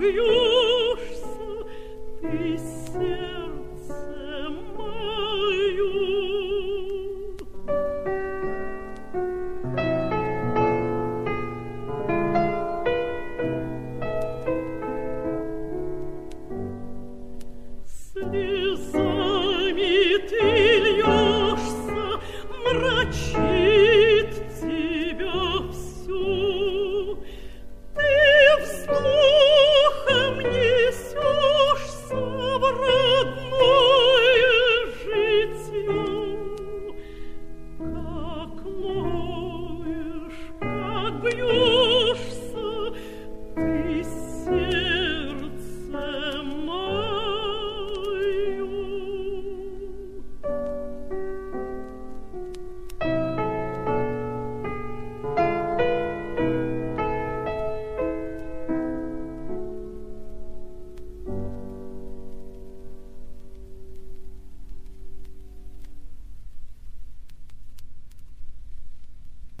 бьешься ты. Слезами ты льешься мрачи.